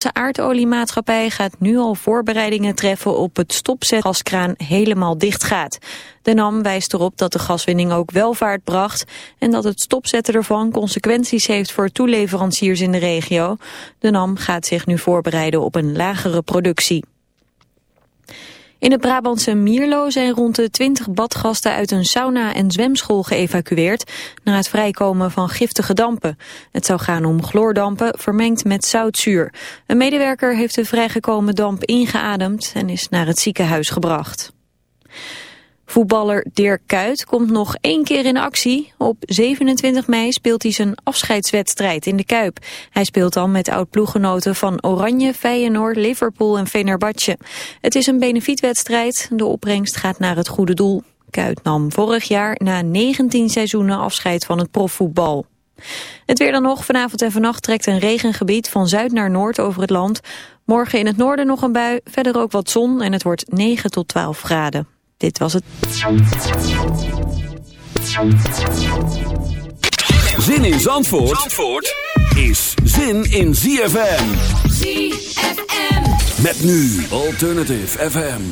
De aardoliemaatschappij gaat nu al voorbereidingen treffen op het stopzetten als kraan helemaal dicht gaat. De NAM wijst erop dat de gaswinning ook welvaart bracht en dat het stopzetten ervan consequenties heeft voor toeleveranciers in de regio. De NAM gaat zich nu voorbereiden op een lagere productie. In het Brabantse Mierlo zijn rond de 20 badgasten uit een sauna- en zwemschool geëvacueerd na het vrijkomen van giftige dampen. Het zou gaan om chloordampen vermengd met zoutzuur. Een medewerker heeft de vrijgekomen damp ingeademd en is naar het ziekenhuis gebracht. Voetballer Dirk Kuyt komt nog één keer in actie. Op 27 mei speelt hij zijn afscheidswedstrijd in de Kuip. Hij speelt dan met oud-ploeggenoten van Oranje, Feyenoord, Liverpool en Fenerbahce. Het is een benefietwedstrijd. De opbrengst gaat naar het goede doel. Kuyt nam vorig jaar na 19 seizoenen afscheid van het profvoetbal. Het weer dan nog. Vanavond en vannacht trekt een regengebied van zuid naar noord over het land. Morgen in het noorden nog een bui, verder ook wat zon en het wordt 9 tot 12 graden. Dit was het. Zin in Zandvoort, Zandvoort is zin in ZFM. ZFM. Met nu Alternative FM.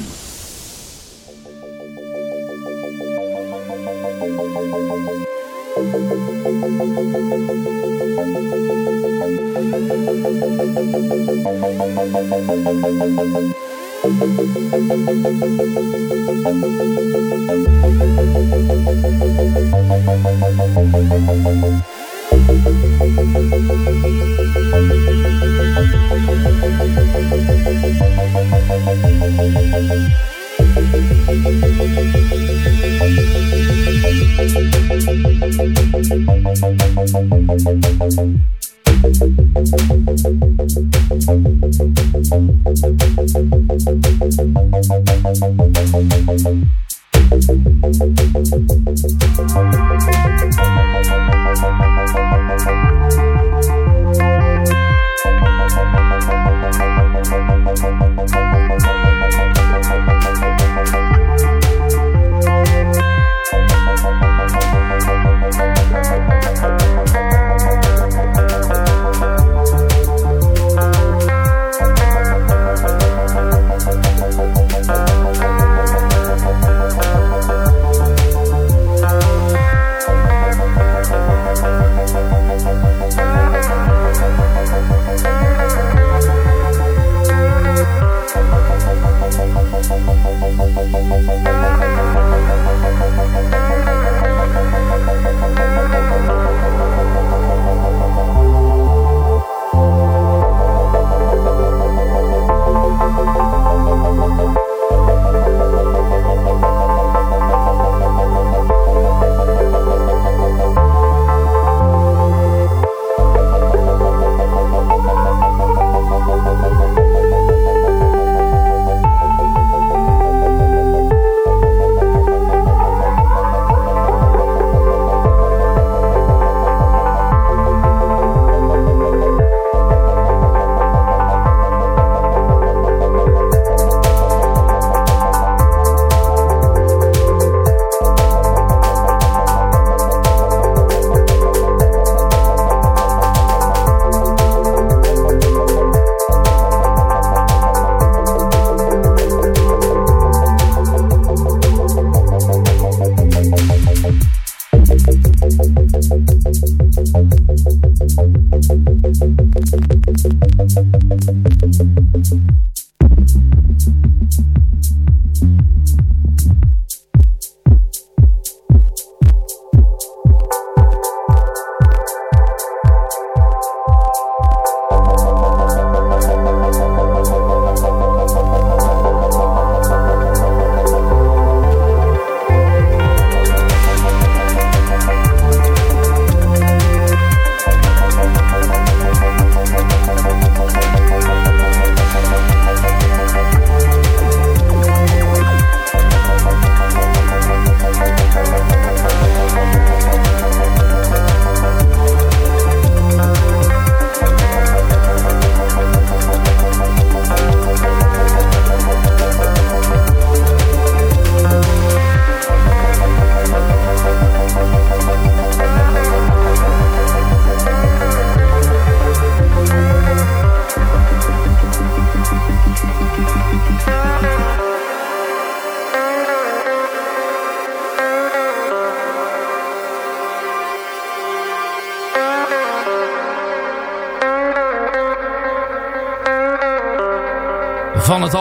Thank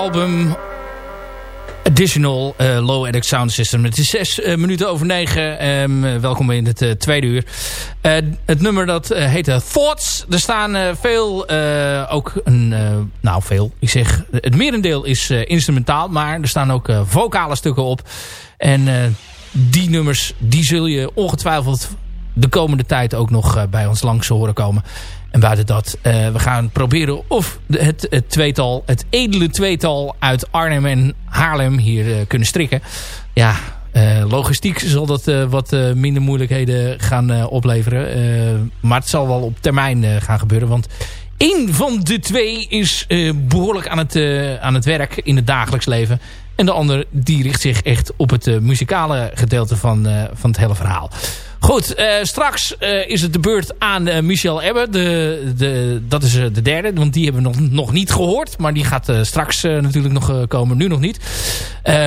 album Additional uh, Low Edit Sound System. Het is zes uh, minuten over negen. Um, welkom in het uh, tweede uur. het nummer dat heet Thoughts. Er staan veel, ook een, nou veel, ik zeg, het merendeel is instrumentaal. Maar er staan ook vocale stukken op. En die nummers, die zul je ongetwijfeld de komende tijd ook nog bij ons langs horen komen. En buiten dat, uh, we gaan proberen of het, het, tweetal, het edele tweetal uit Arnhem en Haarlem hier uh, kunnen strikken. Ja, uh, logistiek zal dat wat minder moeilijkheden gaan opleveren. maar het zal wel op termijn gaan gebeuren. Want één van de twee is behoorlijk aan het, aan het werk in het dagelijks leven. En de ander die richt zich echt op het muzikale gedeelte van, van het hele verhaal. Goed, uh, straks uh, is het de beurt aan uh, Michel Ebbe. De, de, dat is de derde, want die hebben we nog, nog niet gehoord. Maar die gaat straks natuurlijk nog komen, nu nog niet.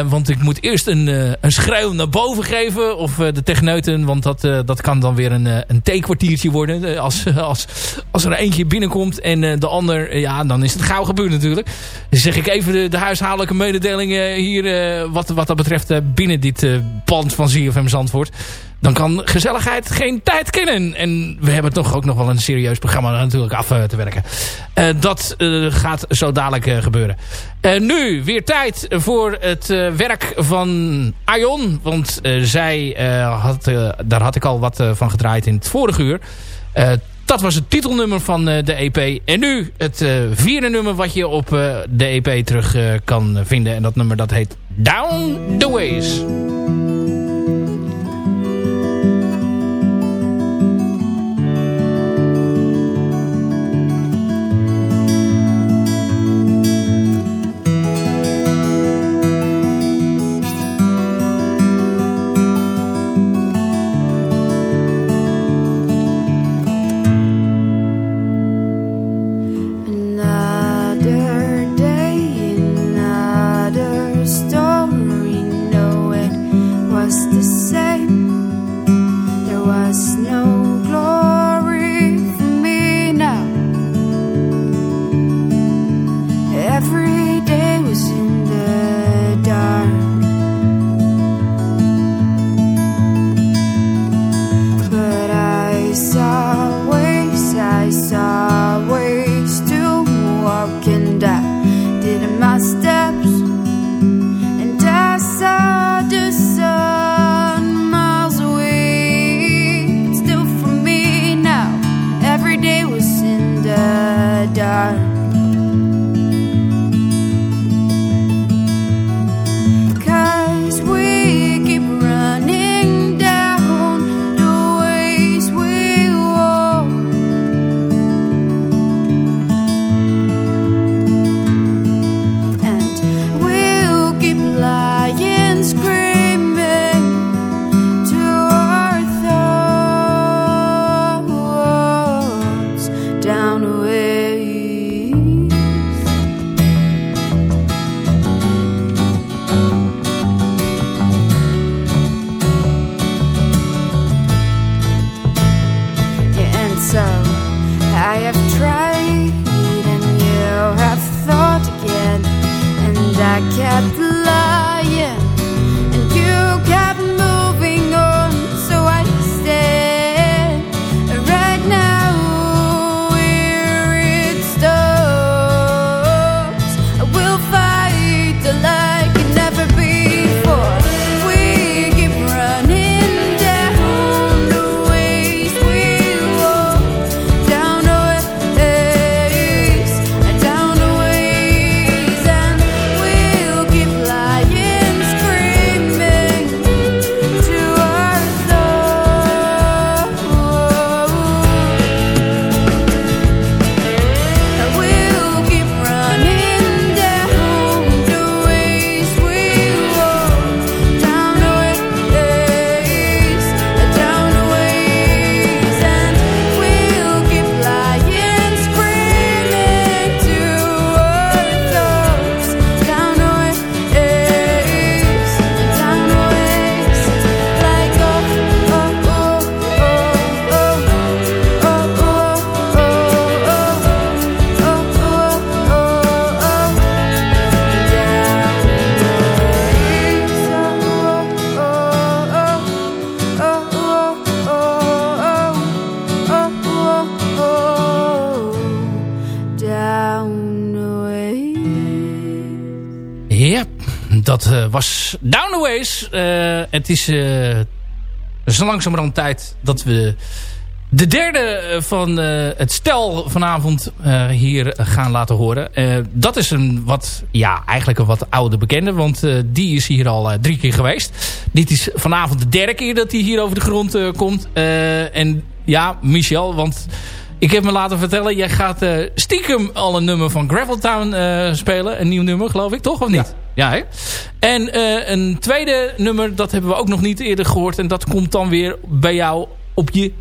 want ik moet eerst een, een schreeuw naar boven geven. Of de techneuten, want dat, dat kan dan weer een, een theekwartiertje worden. als, als, als er eentje binnenkomt en de ander, ja, dan is het gauw gebeurd natuurlijk. Dus zeg ik even de, de huishoudelijke mededelingen hier, wat, wat dat betreft binnen dit pand van ZFM Zandvoort dan kan gezelligheid geen tijd kennen. En we hebben toch ook nog wel een serieus programma natuurlijk af uh, te werken. Uh, dat uh, gaat zo dadelijk gebeuren. nu weer tijd voor het werk van Aion. Want zij had, daar had ik al wat van gedraaid in het vorige uur. dat was het titelnummer van de EP. En nu het vierde nummer wat je op de EP terug kan vinden. En dat nummer dat heet Down the Ways. Was Down the Ways. Uh, het is zo langzamerhand tijd dat we de derde van het stel vanavond hier gaan laten horen. dat is een wat, ja, eigenlijk een wat oude bekende. Want die is hier al drie keer geweest. Dit is vanavond de derde keer dat hij hier over de grond komt. en ja, Michel, want... Ik heb me laten vertellen, jij gaat stiekem al een nummer van Graveltown spelen. Een nieuw nummer, geloof ik, toch? Of niet? Ja hè? En uh, een tweede nummer, dat hebben we ook nog niet eerder gehoord. En dat komt dan weer bij jou op je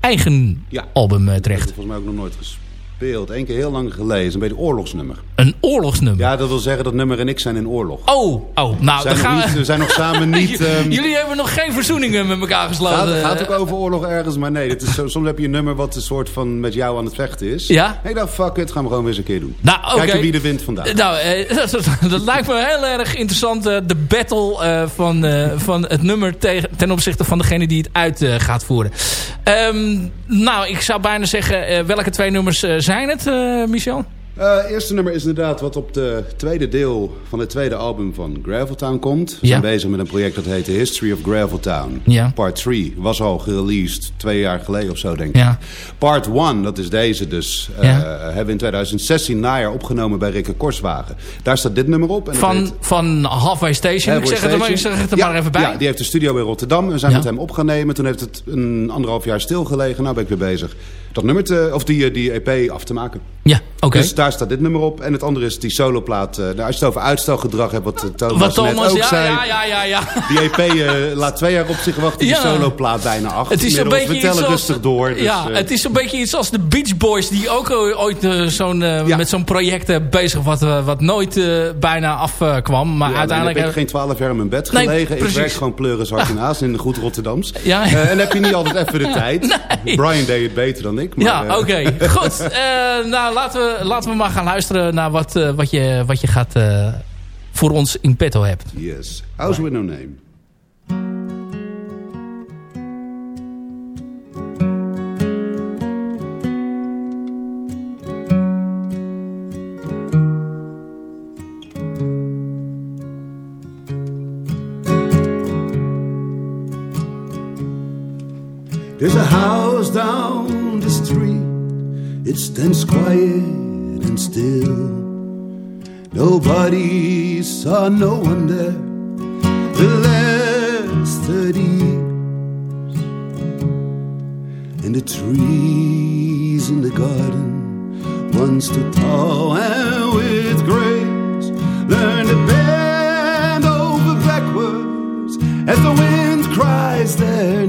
eigen ja. album terecht. Dat heb volgens mij ook nog nooit gespeeld gespeeld. Eén keer heel lang geleden. Een beetje oorlogsnummer. Een oorlogsnummer? Ja, dat wil zeggen dat nummer en ik zijn in oorlog. Oh, oh nou, dan gaan we... we zijn nog samen niet... Um... Jullie hebben nog geen verzoeningen met elkaar gesloten. Het gaat, ook over oorlog ergens, maar nee. Dit is zo, soms heb je een nummer wat een soort van met jou aan het vechten is. Ja? Ik dacht, fuck it, gaan we gewoon weer eens een keer doen. Nou, okay. Kijken wie de wint vandaag. Nou, eh, dat, dat, lijkt me heel erg interessant. Uh, de battle uh, van, uh, van het nummer tegen, ten opzichte van degene die het uit gaat voeren. Um, nou, ik zou bijna zeggen, welke twee nummers zijn het, Michel? Uh, het eerste nummer is inderdaad wat op de tweede deel van het tweede album van Graveltown komt. We zijn bezig met een project dat heet The History of Graveltown. Ja. Part 3 was al gereleased twee jaar geleden of zo denk ik. Ja. Part 1, dat is deze dus, uh, hebben we in 2016 najaar opgenomen bij Rikke Korswagen. Daar staat dit nummer op. En van, heet... van Halfway Station, Halfway ik zeg het er maar, zeg het er maar even bij. Ja, die heeft de studio in Rotterdam. We zijn met hem opgenomen. Toen heeft het een anderhalf jaar stilgelegen. Nou ben ik weer bezig dat nummer te, of die, die EP af te maken. Ja, oké. Dus daar staat dit nummer op. En het andere is die soloplaat. Uh, als je het over uitstelgedrag hebt, wat uh, Thomas, wat Thomas net ook ja, zei. Ja, ja, ja, ja. Die EP uh, laat twee jaar op zich wachten. Ja. Die soloplaat bijna acht. Het is een beetje we tellen rustig als, door. Dus, ja, het is een beetje iets als de Beach Boys. Die ook ooit zo'n ja. met zo'n project bezig wat, wat nooit bijna afkwam. maar uiteindelijk... heb ik geen twaalf jaar in mijn bed gelegen. Ik werk gewoon pleuris hard naast in de goed Rotterdams. Ja. en heb je niet altijd even de tijd. Nee. Brian deed het beter dan ik. Maar, ja, oké. Okay. Goed, uh, nou laten we, laten we maar gaan luisteren naar wat, uh, wat, je, wat je gaat voor ons in petto hebt. Yes, House with No Name. There's a house down the street It stands quiet and still. Nobody saw no one there the last thirty years. And the trees in the garden once stood tall and with grace learned to bend over backwards as the wind cries their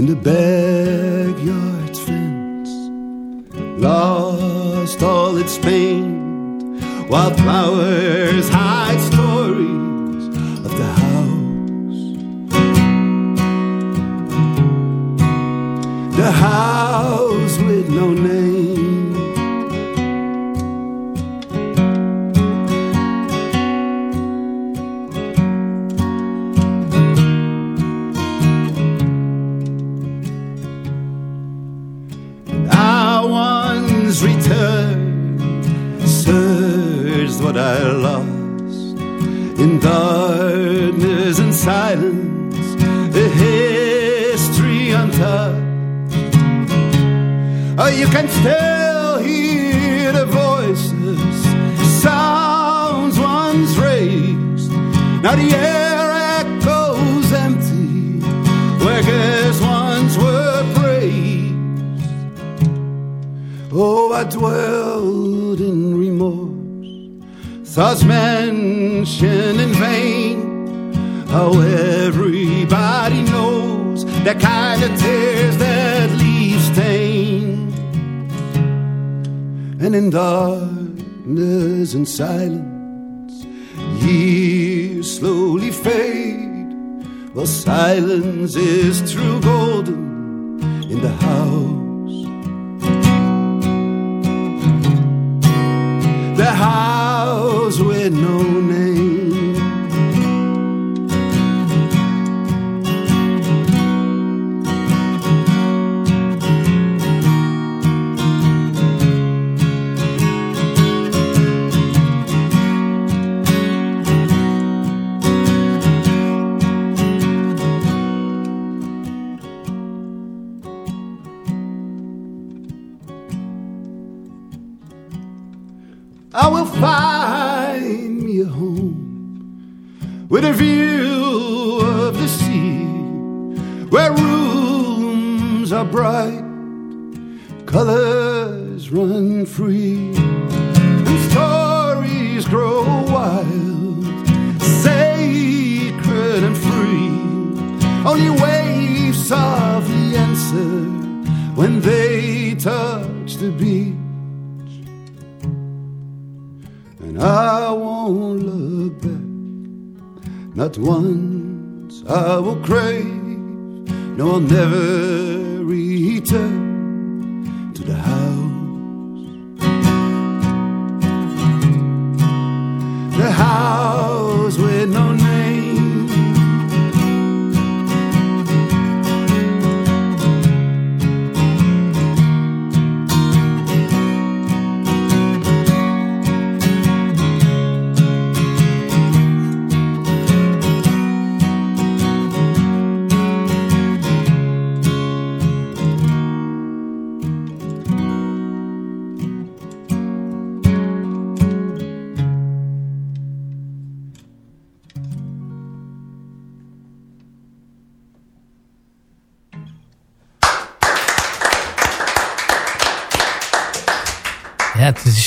and the backyard fence. Lost all its paint while flowers hide stories of the house. The house with no name Dwelled in remorse thoughts mentioned in vain. How everybody knows that kind of tears that leave stain. And in darkness and silence, years slowly fade. While silence is true golden in the house. The house with no find me a home with a view of the sea, where rooms are bright, colors run free, and stories grow wild, sacred and free. Only waves softly answer when they touch the beach. I won't look back, not once I will crave, no, I'll never return to the house. The house with no het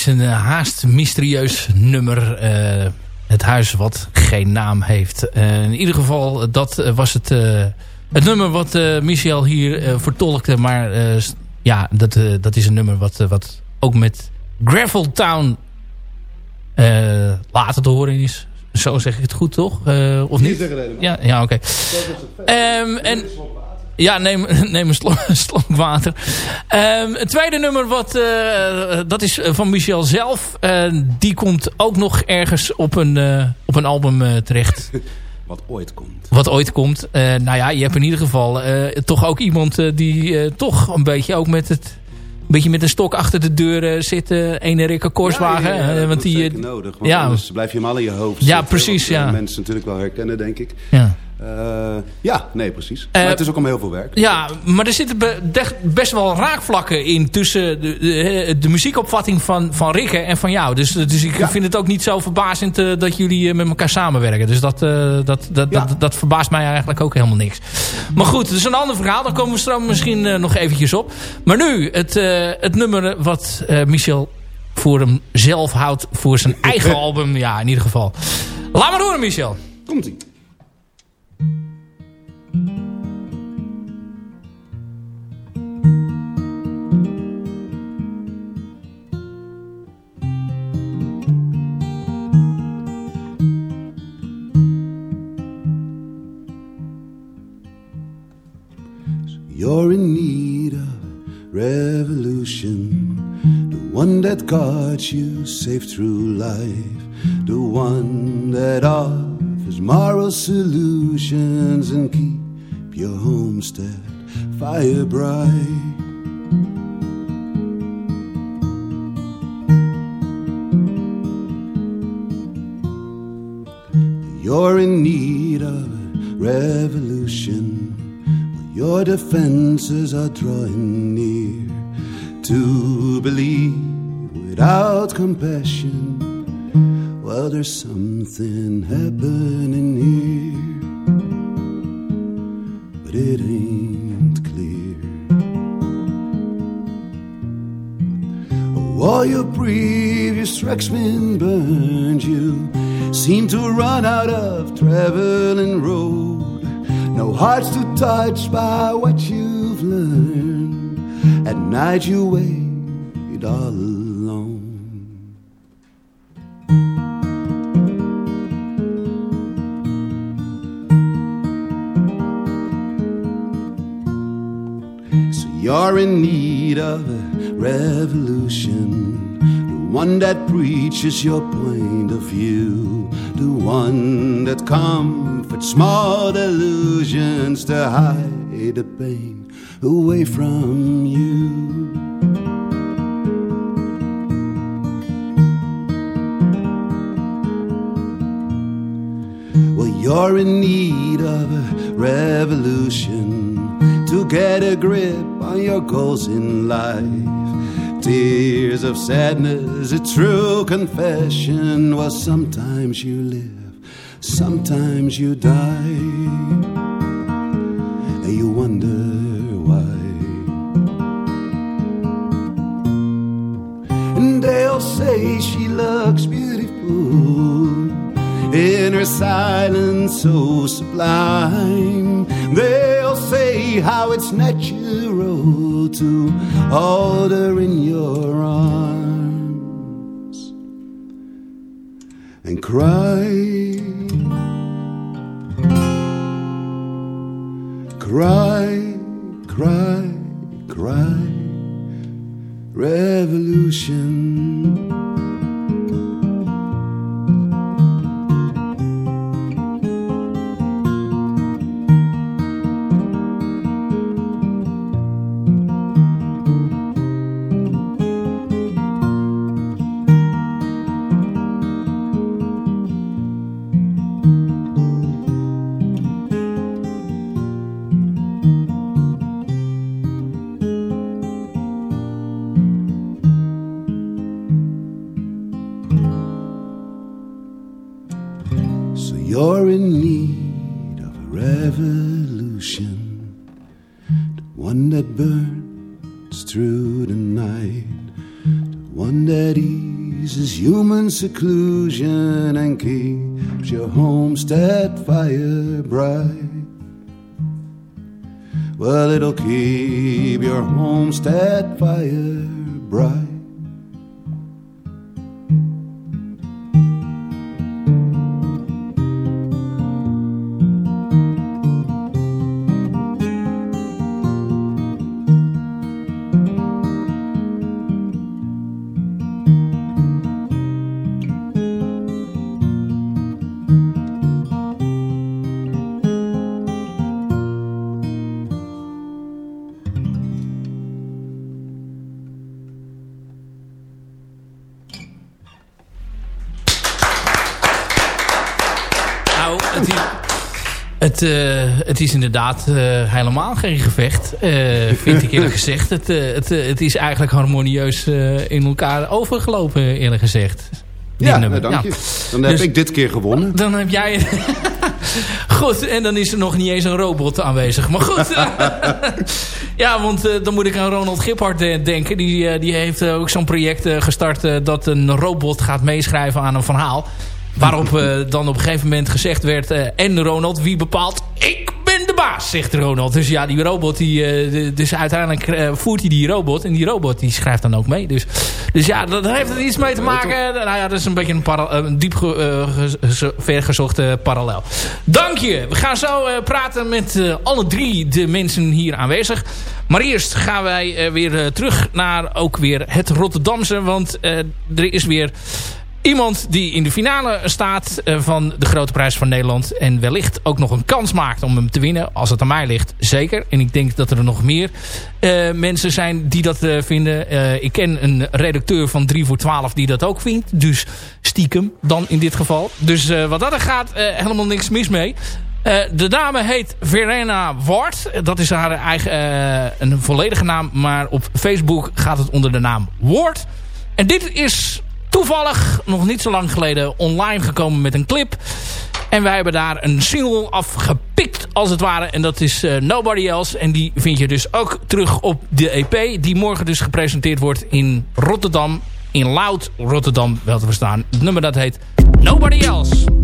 is een eh, haast mysterieus nummer. Uh, het huis wat geen naam heeft. Uh, in ieder geval, dat was het, het nummer wat Michel hier vertolkte. Maar ja, dat, dat is een nummer wat, wat ook met Gravel Town later te horen is. Zo zeg ik het goed, toch? of niet? Ja, ja oké. Okay. Um, en ja, neem, neem een slok, slok water. Um, het tweede nummer, wat, uh, dat is van Michel zelf. Uh, die komt ook nog ergens op een, uh, op een album terecht. Wat ooit komt. Wat ooit komt. nou ja, je hebt in ieder geval toch ook iemand die toch een beetje ook met het... Een beetje met een stok achter de deur zit. Ene Rikke Korswagen. Ja, ja, ja, want die, nodig. Want ja. anders blijf je hem al in je hoofd Ja, precies. ja. mensen natuurlijk wel herkennen, denk ik. Ja. Uh, ja, nee, precies. Maar uh, het is ook om heel veel werk. Ja, maar er zitten best wel raakvlakken in tussen de, de, de, muziekopvatting van, van Rikke en van jou. Dus, dus ik ja. vind het ook niet zo verbazend uh, dat jullie met elkaar samenwerken. Dus dat, dat, dat, ja. dat, dat, verbaast mij eigenlijk ook helemaal niks. Maar goed, het is een ander verhaal. Daar komen we straks misschien nog eventjes op. Maar nu, het, het nummer wat Michel voor hem zelf houdt voor zijn eigen album. Ja, in ieder geval. Laat maar horen, Michel. Komt-ie. You're in need of revolution, the one that guards you safe through life, the one that offers moral solutions and your homestead fire bright. You're in need of revolution your defenses are drawing near to believe without compassion. Well, there's something happening it ain't clear. While your previous tracksmen burned you, seem to run out of traveling road no hearts to touch by what you've learned. At night you wait all You're in need of a revolution. The one that preaches your point of view. The one that comforts small delusions to hide the pain away from you. Well, you're in need of a revolution to get a grip on your goals in life tears of sadness. A true confession was sometimes you live, sometimes you die, and you wonder why. And they'll say she looks beautiful in her silence so sublime. They'll how it's natural to hold her in your arms and cry. Cry, cry, cry, revolution. Seclusion and keeps your homestead fire bright. Well, it'll keep your homestead fire bright. Het is inderdaad uh, helemaal geen gevecht, uh, vind ik eerlijk gezegd. Het, het, het is eigenlijk harmonieus in elkaar overgelopen, eerlijk gezegd. Ja, nou, dank je. Dan heb dus ik dit keer gewonnen. Dan heb jij... goed, en dan is er nog niet eens een robot aanwezig. Maar goed. ja, want dan moet ik aan Ronald Giphart denken. Die, die heeft ook zo'n project gestart dat een robot gaat meeschrijven aan een verhaal. Waarop uh, dan op een gegeven moment gezegd werd... Uh, en Ronald, wie bepaalt? Ik ben de baas, zegt Ronald. Dus ja, die robot, die, uh, dus uiteindelijk voert hij die robot. En die robot die schrijft dan ook mee. Dus, dus ja, daar heeft het iets mee te maken. Nou ja, dat is een beetje een, een diep vergezochte parallel. Dank je. We gaan zo praten met alle drie de mensen hier aanwezig. Maar eerst gaan wij weer terug naar ook weer het Rotterdamse. Want er is weer Iemand die in de finale staat eh, van de Grote Prijs van Nederland. En wellicht ook nog een kans maakt om hem te winnen. Als het aan mij ligt, zeker. En ik denk dat er nog meer uh, mensen zijn die dat uh, vinden. ik ken een redacteur van 3 voor 12 die dat ook vindt. Dus stiekem dan in dit geval. Dus wat dat er gaat, helemaal niks mis mee. de dame heet Verena Ward. Dat is haar eigen een volledige naam. Maar op Facebook gaat het onder de naam Ward. En dit is toevallig nog niet zo lang geleden online gekomen met een clip. En wij hebben daar een single afgepikt als het ware. En dat is uh, Nobody Else. En die vind je dus ook terug op de EP. Die morgen dus gepresenteerd wordt in Rotterdam. In Loud Rotterdam wel te verstaan. Het nummer dat heet Nobody Else.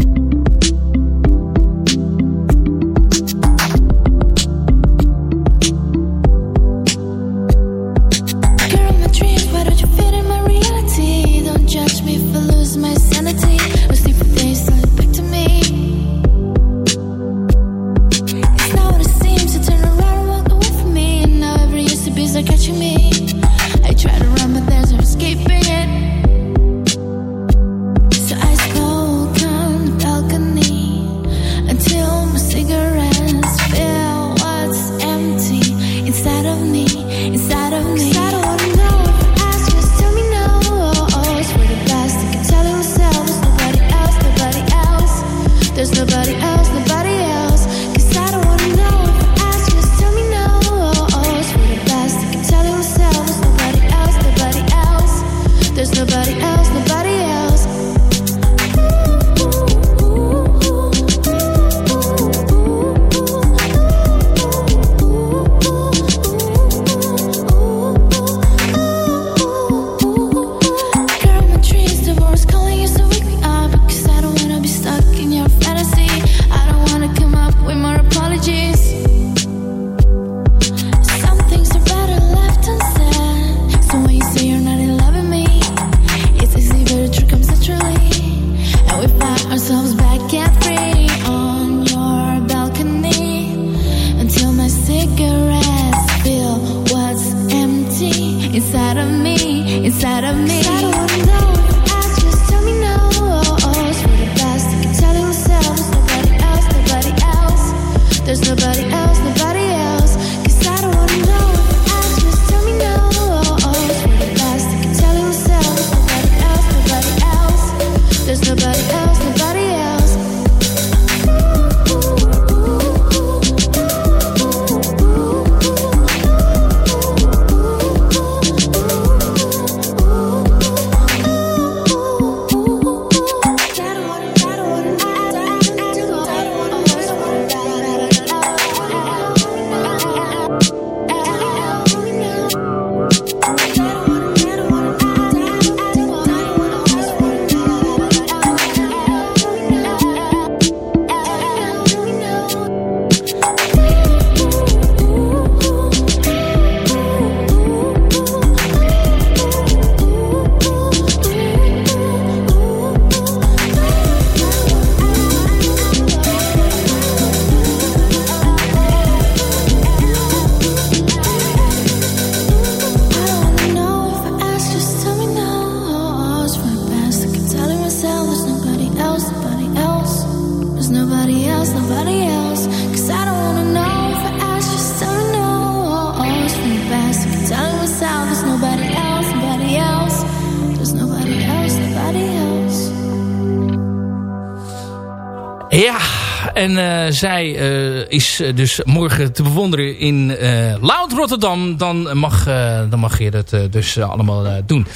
En uh, zij uh, is dus morgen te bewonderen in uh, Loud Rotterdam. Dan mag, dan mag je dat dus allemaal doen.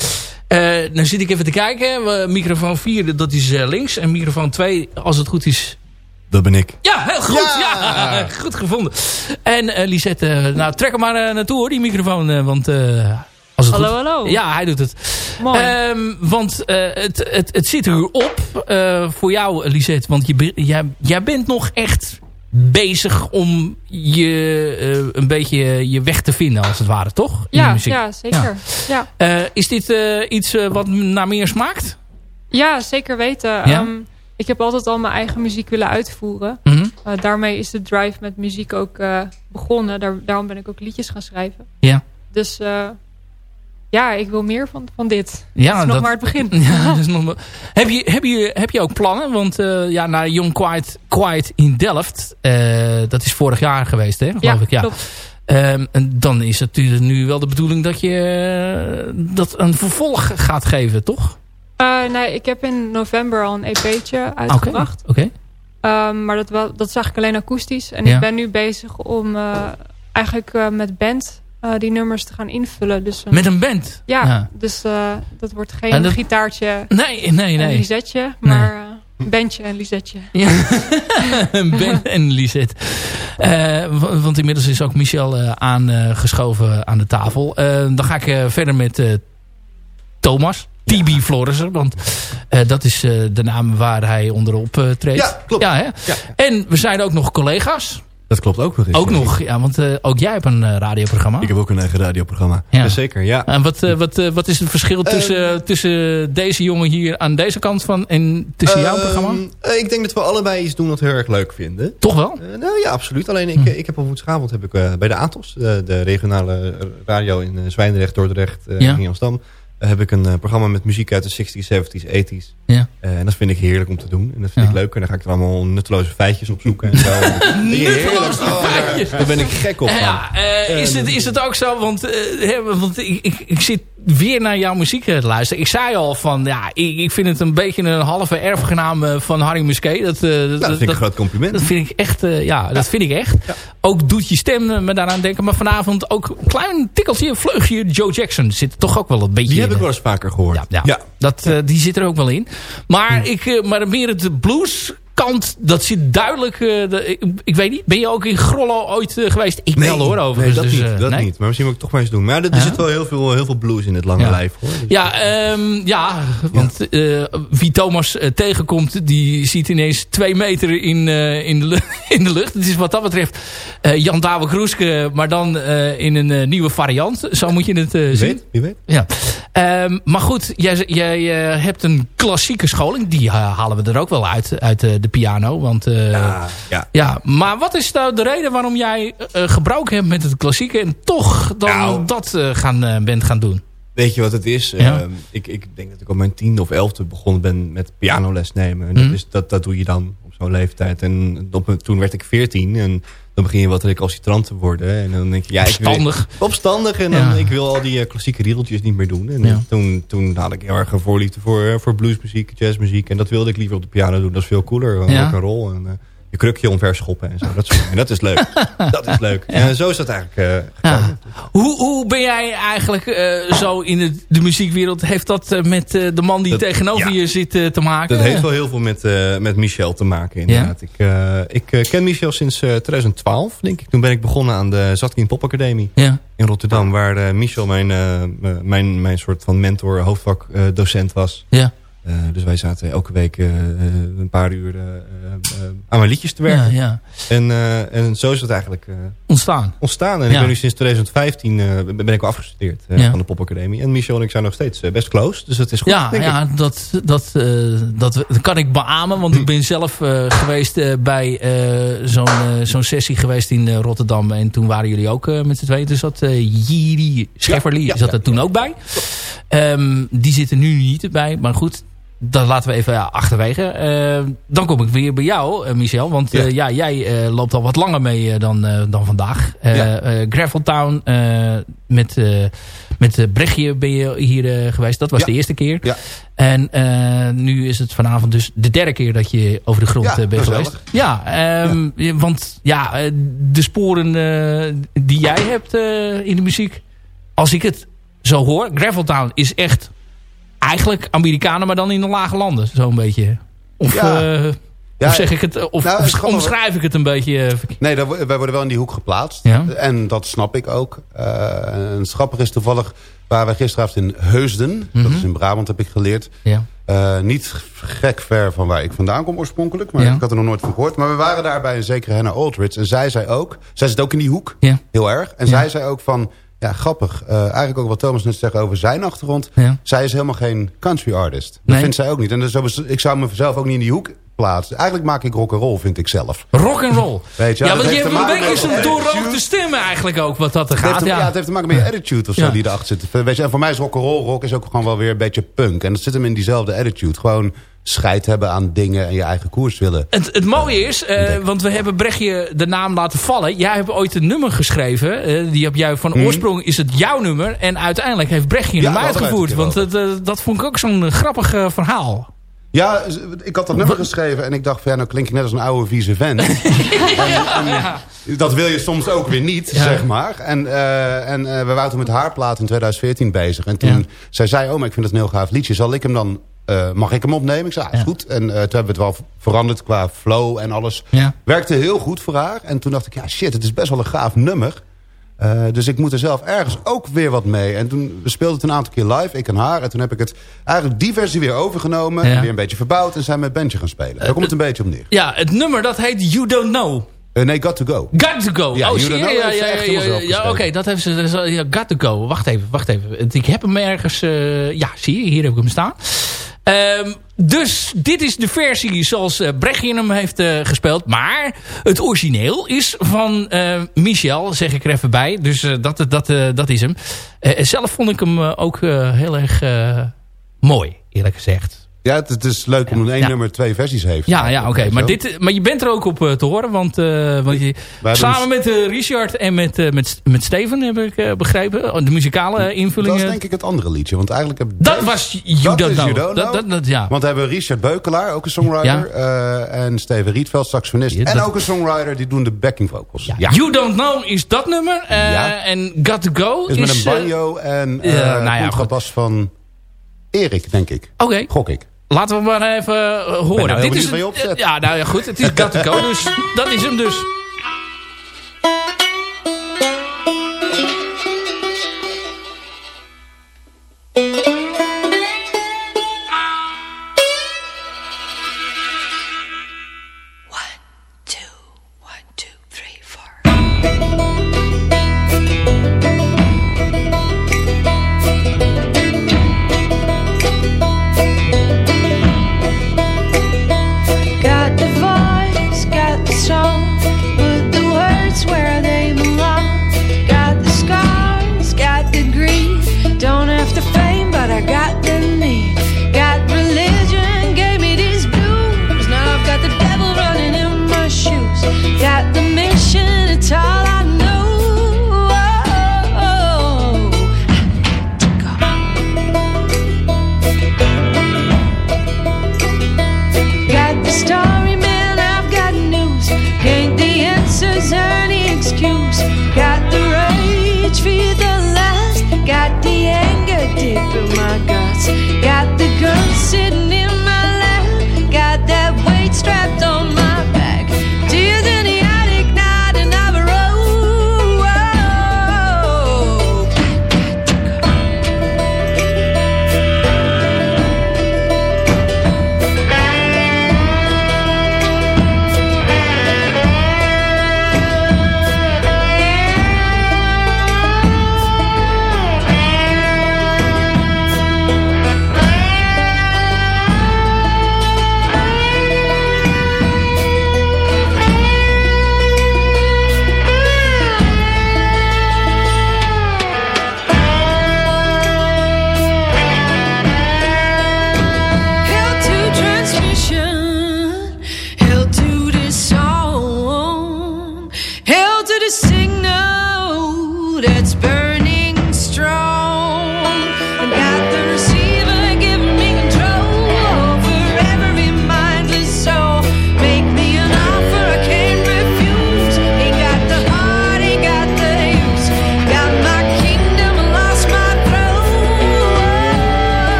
dan zit ik even te kijken. microfoon 4, dat is links. En microfoon 2, als het goed is... Dat ben ik. Ja, heel goed. Ja. ja goed gevonden. En Lisette, nou trek hem maar naartoe hoor, die microfoon. want hallo, hallo. Ja, hij doet het. Mooi. Um, want uh, het, het, het zit er op uh, voor jou, Lisette. Want je, jij, jij bent nog echt bezig om je uh, een beetje je weg te vinden, als het ware, toch? In ja, ja, zeker. Ja. ja. is dit iets wat naar meer smaakt? Ja, zeker weten. Ja? Um, ik heb altijd al mijn eigen muziek willen uitvoeren. Mm -hmm. daarmee is de drive met muziek ook begonnen. Daar, daarom ben ik ook liedjes gaan schrijven. Ja. Dus ja, ik wil meer van, van dit. Ja, dat is nog maar het begin. Ja, is nog maar, heb, je, heb, je, heb je ook plannen? Want uh, ja, naar Young Quiet, Quiet in Delft, uh, dat is vorig jaar geweest, hè, geloof ja, ik. Ja, klopt. Um, en dan is het natuurlijk nu wel de bedoeling dat je uh, dat een vervolg gaat geven, toch? nee, ik heb in november al een EP'tje uitgebracht. Oké. Okay. Um, maar dat, wel, dat is eigenlijk alleen akoestisch. En ja. ik ben nu bezig om eigenlijk met band uh, die nummers te gaan invullen. Dus, Met een band? Ja, ja. dus uh, dat wordt geen dat... gitaartje nee, nee, nee. en Lisetje, maar nee. uh, bandje en Lisetje. Ja. een band en Lisette. want inmiddels is ook Michel aangeschoven aan de tafel. dan ga ik verder met Thomas. TB ja. Florissen, want dat is de naam waar hij onderop treedt. Ja, klopt. Ja, hè? Ja. En we zijn ook nog collega's. Dat klopt ook nog eens. Ook nog, ja, want uh, ook jij hebt een uh, radioprogramma. Ik heb ook een eigen radioprogramma. Ja. Zeker, ja. En wat, uh, wat, wat is het verschil tussen, tussen deze jongen hier aan deze kant van en tussen jouw programma? ik denk dat we allebei iets doen wat we heel erg leuk vinden. Toch wel? nou ja, absoluut. Alleen ik, hm. ik heb op woensdagavond heb ik, bij de ATOS, de regionale radio in Zwijndrecht, Dordrecht, ja. in Amsterdam heb ik een uh, programma met muziek uit de 60s, 70s, 80s. Ja. Ja. en dat vind ik heerlijk om te doen. En dat vind ik leuk. En dan ga ik er allemaal nutteloze feitjes opzoeken. En zo. nutteloze feitjes? Daar ben ik gek op. Ja, is, het, is het ook zo? Want, want ik, ik, ik zit weer naar jouw muziek te luisteren. Ik zei al van, ja, ik, ik vind het een beetje een halve erfgenaam van Harry Musquet. Dat, dat, dat vind ik een groot compliment. Dat vind ik echt, ja, dat vind ik echt. Ook doet je stem me daaraan denken. Maar vanavond ook een klein tikkeltje, een vleugje Joe Jackson. Zit toch ook wel een beetje Die heb ik wel eens vaker gehoord. Ja, ja. Dat, uh, die zit er ook wel in. Maar, hm. ik, maar meer het blues kant, dat zit duidelijk... Uh, de, ik, ik, weet niet, ben je ook in Grollo ooit uh, geweest? Ik nee, wel hoor, over. Nee, dat, dus, niet, dat niet. Maar misschien moet ik toch maar eens doen. Maar er, er zit wel heel veel, heel veel blues in het lange ja. lijf. Hoor. Dus ja, um, ja, want wie Thomas tegenkomt... die ziet ineens twee meter in, in, de, in de lucht. Het is wat dat betreft Jan Douwe Kroeske... maar dan in een nieuwe variant. Zo moet je het zien. Weet, wie weet. Ja. Um, maar goed, jij, jij hebt een klassieke scholing. Die halen we er ook wel uit, uit de piano. Want, uh, ja, ja. ja, maar wat is nou de reden waarom jij uh, gebruik hebt met het klassieke... en toch dan nou, dat uh, gaan, bent gaan doen? Weet je wat het is? Ja. Uh, ik, ik denk dat ik op mijn tiende of elfde begonnen ben met pianoles nemen. En dat, mm. is, dat, dat doe je dan op zo'n leeftijd. En op, toen werd ik veertien en dan begin je wat recalcitrant te worden. En dan denk je, ja, ik opstandig. Wil, opstandig. En dan, ja. ik wil al die uh, klassieke riedeltjes niet meer doen. En ja. toen, toen had ik heel erg een voorliefde voor, uh, voor bluesmuziek, jazzmuziek. En dat wilde ik liever op de piano doen. Dat is veel cooler. Ja. Rock and roll. En, uh, je krukje omver schoppen en zo. Dat, soort, en dat is leuk. dat is leuk. Ja. En zo is dat eigenlijk uh, ja. hoe, hoe ben jij eigenlijk uh, zo in de, de, muziekwereld? Heeft dat uh, met de man die dat, tegenover ja. je zit te maken? Dat heeft wel heel veel met, met Michel te maken inderdaad. Ik, ik ken Michel sinds 2012 denk ik. Toen ben ik begonnen aan de Zatkin Pop Academie in Rotterdam. Waar Michel mijn, mijn, mijn soort van mentor, hoofdvakdocent was. Ja. Uh, dus wij zaten elke week uh, een paar uur uh, aan mijn liedjes te werken. Ja, ja. En, en zo is het eigenlijk ontstaan. ontstaan. En ja. ik ben nu sinds 2015 ben ik al afgestudeerd van de popacademie. En Michel en ik zijn nog steeds best close. Dus dat is goed, Ja, ja dat, dat, dat, dat kan ik beamen. Want ik ben zelf geweest bij zo'n zo'n sessie geweest in Rotterdam. En toen waren jullie ook met z'n tweeën. Dus dat Jiri Schefferly zat er toen ook bij. Um, die zitten nu niet bij. Maar goed, dat laten we even achterwege. Uh, dan kom ik weer bij jou, uh, Michel. Want ja. Uh, ja jij loopt al wat langer mee dan, dan vandaag. Ja. Graveltown met, met Brechtje ben je hier geweest. Dat was ja. de eerste keer. Ja. En nu is het vanavond dus de derde keer dat je over de grond bent geweest. Ja, um, want ja, de sporen die jij hebt in de muziek. Als ik het zo hoor. Graveltown is echt eigenlijk Amerikanen, maar dan in de lage landen. Zo'n beetje. Of, ja. uh, ja, of zeg ik het, of, nou, of omschrijf ik het een beetje? Nee, wij worden wel in die hoek geplaatst. Ja. En dat snap ik ook. Uh, en grappige is toevallig, waren wij gisteravond in Heusden. Mm -hmm. Dat is in Brabant, heb ik geleerd. Ja. Uh, niet gek ver van waar ik vandaan kom oorspronkelijk. Maar ja. ik had er nog nooit van gehoord. Maar we waren daar bij een zekere Hannah Aldridge. En zij zei ook, zij zit ook in die hoek. Ja. Heel erg. En zij zei ook van... Ja, grappig. Uh, eigenlijk ook wat Thomas net zegt over zijn achtergrond. Ja. Zij is helemaal geen country artist. Dat nee. vindt zij ook niet. En dus, ik zou mezelf ook niet in die hoek plaatsen. Eigenlijk maak ik rock and roll, vind ik zelf. Rock and roll. Weet je, ja, want je hebt een beetje zo'n doorrookte stem eigenlijk ook, wat dat er gaat. Het ja. ja, het heeft te maken met je attitude of zo ja. die erachter zit. Weet je, en voor mij is rock and roll, rock is ook gewoon wel weer een beetje punk. En dat zit hem in diezelfde attitude. Gewoon scheid hebben aan dingen en je eigen koers willen. Het, het mooie is, uh, want we hebben Brechtje de naam laten vallen. Jij hebt ooit een nummer geschreven. Uh, die heb jij van Mhm. oorsprong is het jouw nummer. En uiteindelijk heeft Brechtje Ja, hem uitgevoerd. Want dat, dat vond ik ook zo'n grappig verhaal. Ja, ik had dat nummer geschreven en ik dacht van ja, nou klink ik net als een oude vieze vent. en, en, dat wil je soms ook weer niet, Ja. zeg maar. En, uh, en uh, we waren toen met Haarplaat in 2014 bezig. En toen Ja. zij zei, oh, maar ik vind het een heel gaaf liedje. Zal ik hem dan, uh, mag ik hem opnemen? Ik zei, ah, is Ja. goed. En toen hebben we het wel veranderd qua flow en alles. Ja. Werkte heel goed voor haar. En toen dacht ik, ja shit, het is best wel een gaaf nummer. Uh, dus ik moet er zelf ergens ook weer wat mee. En toen we speelden het een aantal keer live, ik en haar. En toen heb ik het eigenlijk die versie weer overgenomen. Ja. Weer een beetje verbouwd en zijn met bandje gaan spelen. Daar komt het een beetje op neer. Ja, het nummer dat heet You Don't Know. Uh, nee, Got To Go. Got to go. Ja, oh, zie Ja, ja, ja, ja, ja, oké, dat heeft ze. dat is- Ja, got to go. Wacht even, wacht even. Ik heb hem ergens. ja, zie je, hier heb ik hem staan. Um, dus dit is de versie zoals uh, hem heeft uh, gespeeld. Maar het origineel is van uh, Michel, zeg ik er even bij. Dus dat, dat, dat is hem. zelf vond ik hem ook heel erg mooi, eerlijk gezegd. Ja, het, is leuk om één nummer twee versies heeft. Ja, ja oké. Maar, dit, maar je bent er ook op te horen. Want, want je, samen met Richard en met, met, met Steven heb ik begrepen. Oh, de muzikale invulling. Dat is denk ik het andere liedje. Want eigenlijk heb dat was You Don't Know. You Dat, dat, ja. Want we hebben Richard Beukelaar, ook een songwriter. en Steven Rietveld, saxofonist. en ook een songwriter, die doen de backing vocals. You Don't Know is dat nummer. En Got To Go is... met een banjo en uh, nou ja, van Erik, denk ik. Oké. Gok ik. Laten we maar even uh, horen. Nou Dit is ja, nou ja, goed. Het is Go, dus dat is hem dus.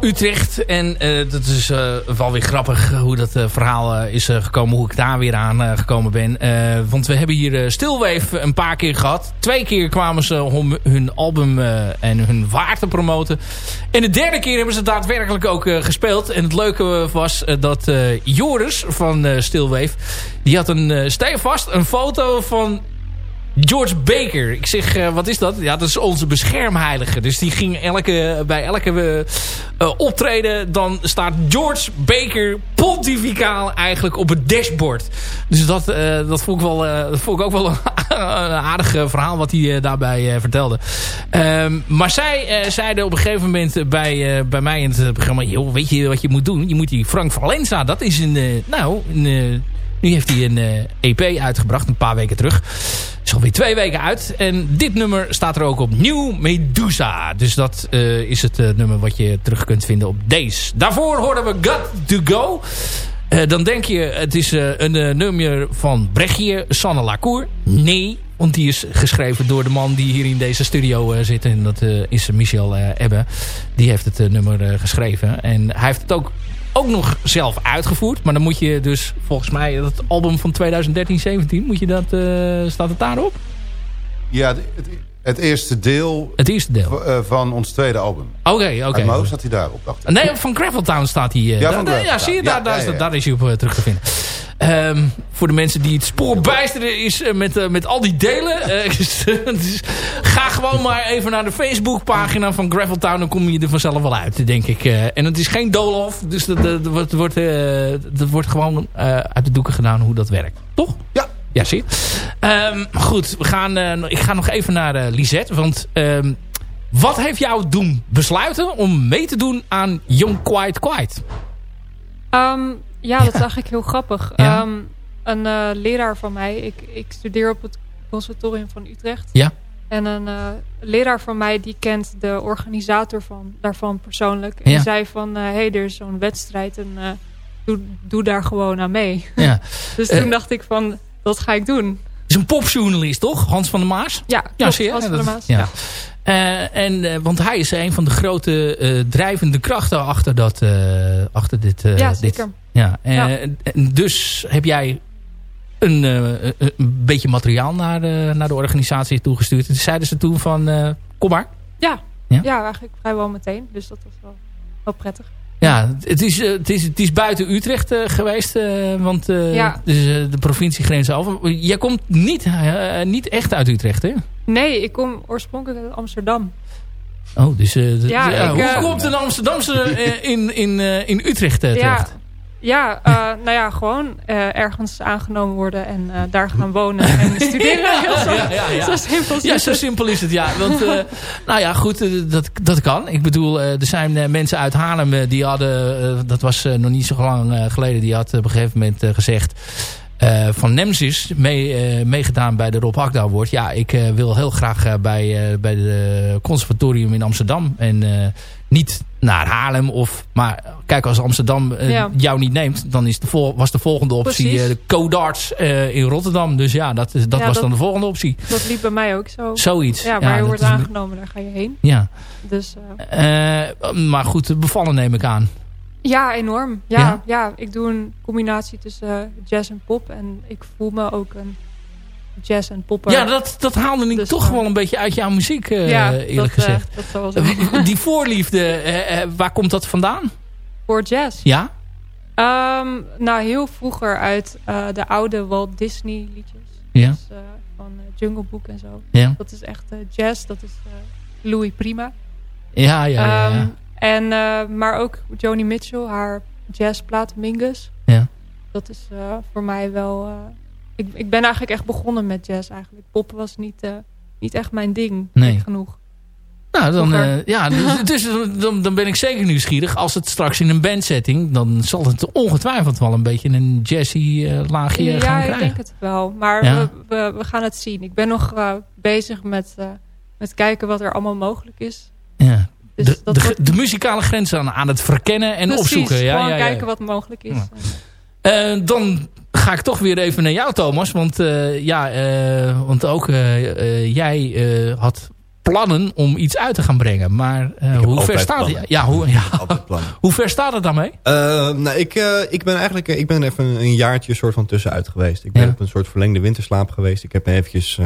Utrecht. En uh, dat is uh, wel weer grappig hoe dat verhaal is gekomen. Hoe ik daar weer aan gekomen ben. want we hebben hier Stilwave een paar keer gehad. Twee keer kwamen ze om hun album en hun waar te promoten. En de derde keer hebben ze daadwerkelijk ook gespeeld. En het leuke was dat Joris van Stilwave... die had een stevast een foto van George Baker. Ik zeg, uh, wat is dat? Ja, dat is onze beschermheilige. Dus die ging elke, bij elke uh, optreden... dan staat George Baker pontificaal eigenlijk op het dashboard. Dus dat, dat, vond ik wel, dat vond ik ook wel een, aardig verhaal... wat hij daarbij vertelde. Um, maar zij zeiden op een gegeven moment bij, bij mij in het programma... joh, weet je wat je moet doen? Je moet die Frank Valenza, dat is een... nou, een nu heeft hij een EP e uitgebracht, een paar weken terug. Is alweer twee weken uit. En dit nummer staat er ook op. New Medusa. Dus dat uh, is het uh, nummer wat je terug kunt vinden op deze. Daarvoor hoorden we Got To Go. Dan denk je, het is een nummer van Brechtje, Sanne Lacour. Nee, want die is geschreven door de man die hier in deze studio zit. En dat is Michel Ebbe. Die heeft het nummer geschreven. En hij heeft het ook ook nog zelf uitgevoerd. Maar dan moet je dus volgens mij het album van 2013-17, moet je dat, uh, staat het daarop? Ja, het, het, eerste deel, het eerste deel. Uh, van ons tweede album. Oké, oké. Okay. Uit staat hij daarop, dacht ik. Nee, van Graveltown staat hij. Uh, ja, daar, ja, zie je, daar, daar, is, daar is hij op terug te vinden. Um, voor de mensen die het spoor bijsteren is uh, met, uh, met al die delen. Uh, dus, ga gewoon maar even naar de Facebookpagina van Graveltown. Dan kom je er vanzelf wel uit, denk ik. en het is geen doolhof. Dus dat, dat, wordt, wordt, dat wordt gewoon uit de doeken gedaan hoe dat werkt. Toch? Ja. Ja, zie um, goed, we gaan, ik ga nog even naar Lisette. Want um, wat heeft jou doen besluiten om mee te doen aan Young Quiet Quiet? Ja, dat is eigenlijk heel grappig. Um, een uh, leraar van mij, ik, ik studeer op het conservatorium van Utrecht. Ja. En een uh, leraar van mij, die kent de organisator van, daarvan persoonlijk. En ja. zei van, hé, uh, hey, er is zo'n wedstrijd en doe, doe daar gewoon aan mee. Ja. dus toen dacht ik van, dat ga ik doen. is een popjournalist, toch? Hans van der Maas? Ja, ja, Hans van der Maas. Ja. Uh, en, uh, want hij is een van de grote uh, drijvende krachten achter, dat, achter dit. ja, zeker. Dit, ja. ja. dus heb jij een, een, beetje materiaal naar de, naar de organisatie toegestuurd. En zeiden ze toen van, kom maar. Ja. ja, ja, eigenlijk vrijwel meteen. Dus dat was wel, wel prettig. Ja, het is, het is, het is buiten Utrecht uh, geweest, uh, want uh, ja. dus, de provinciegrenzen over. Jij komt niet, niet echt uit Utrecht, hè? Nee, ik kom oorspronkelijk uit Amsterdam. Oh, dus ja, ja, ik, hoe komt een Amsterdamse in, in, in Utrecht terecht? Ja, ja, uh, nou ja, gewoon uh, ergens aangenomen worden en uh, daar gaan wonen en studeren. Heel zo, ja, ja, ja. zo simpel is ja, zo simpel is het, ja. Want, nou ja, goed, dat, dat kan. Ik bedoel, er zijn mensen uit Haarlem die hadden, dat was nog niet zo lang geleden, die had op een gegeven moment gezegd... Uh, van Nemesis mee, uh, meegedaan bij de Rob Akda Award. Ja, ik uh, wil heel graag bij, bij de conservatorium in Amsterdam. En niet naar Haarlem. Of, maar kijk, als Amsterdam ja. jou niet neemt... dan is de vol was de volgende optie de Codarts in Rotterdam. Dus ja, dat, dat ja, was dat, dan de volgende optie. Dat liep bij mij ook zo. Zoiets. Ja, maar je wordt aangenomen, daar ga je heen. Ja. Dus, maar goed, bevallen neem ik aan. Ja, enorm. Ja, ja, ik doe een combinatie tussen jazz en pop. En ik voel me ook een jazz en popper. Ja, dat, dat haalde ik dus, toch uh, wel een beetje uit jouw muziek, uh, ja, eerlijk dat, gezegd. dat zou wel zo. Die voorliefde, waar komt dat vandaan? Voor jazz? Ja. Um, nou, heel vroeger uit de oude Walt Disney liedjes. Ja. Dus, van Jungle Book en zo. Ja. Dat is echt jazz. Dat is Louis Prima. Ja, ja, ja. ja. Um, en, uh, maar ook Joni Mitchell, haar jazzplaat Mingus. Ja. Dat is uh, voor mij wel... Ik, ik ben eigenlijk echt begonnen met jazz eigenlijk. Pop was niet, niet echt mijn ding. Nee. genoeg. Nou, dan, ja, dus, dus, dan, dan ben ik zeker nieuwsgierig. Als het straks in een bandsetting... dan zal het ongetwijfeld wel een beetje een jazzy laagje ja, gaan krijgen. Ja, ik denk het wel. Maar ja. we, we, we, gaan het zien. Ik ben nog bezig met, met kijken wat er allemaal mogelijk is. Ja. Dus de, de, wordt... de, muzikale grenzen aan, aan het verkennen en Precies, opzoeken. Ja, gewoon ja, ja, kijken wat mogelijk is. Dan ga ik toch weer even naar jou, Thomas. Want, uh, ja, uh, want ook jij had plannen om iets uit te gaan brengen. Maar hoe ver staat het? Ja, hoe, ja. hoe ver staat het daarmee? nou, ik, ik ben eigenlijk ik ben even een jaartje soort van tussenuit geweest. Ik ben op een soort verlengde winterslaap geweest. Ik heb eventjes